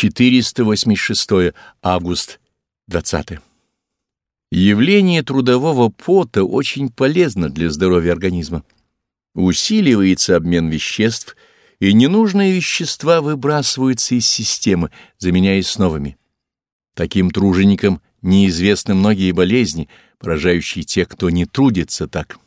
486 август 20. Явление трудового пота очень полезно для здоровья организма. Усиливается обмен веществ, и ненужные вещества выбрасываются из системы, заменяясь новыми. Таким труженикам неизвестны многие болезни, поражающие тех, кто не трудится так.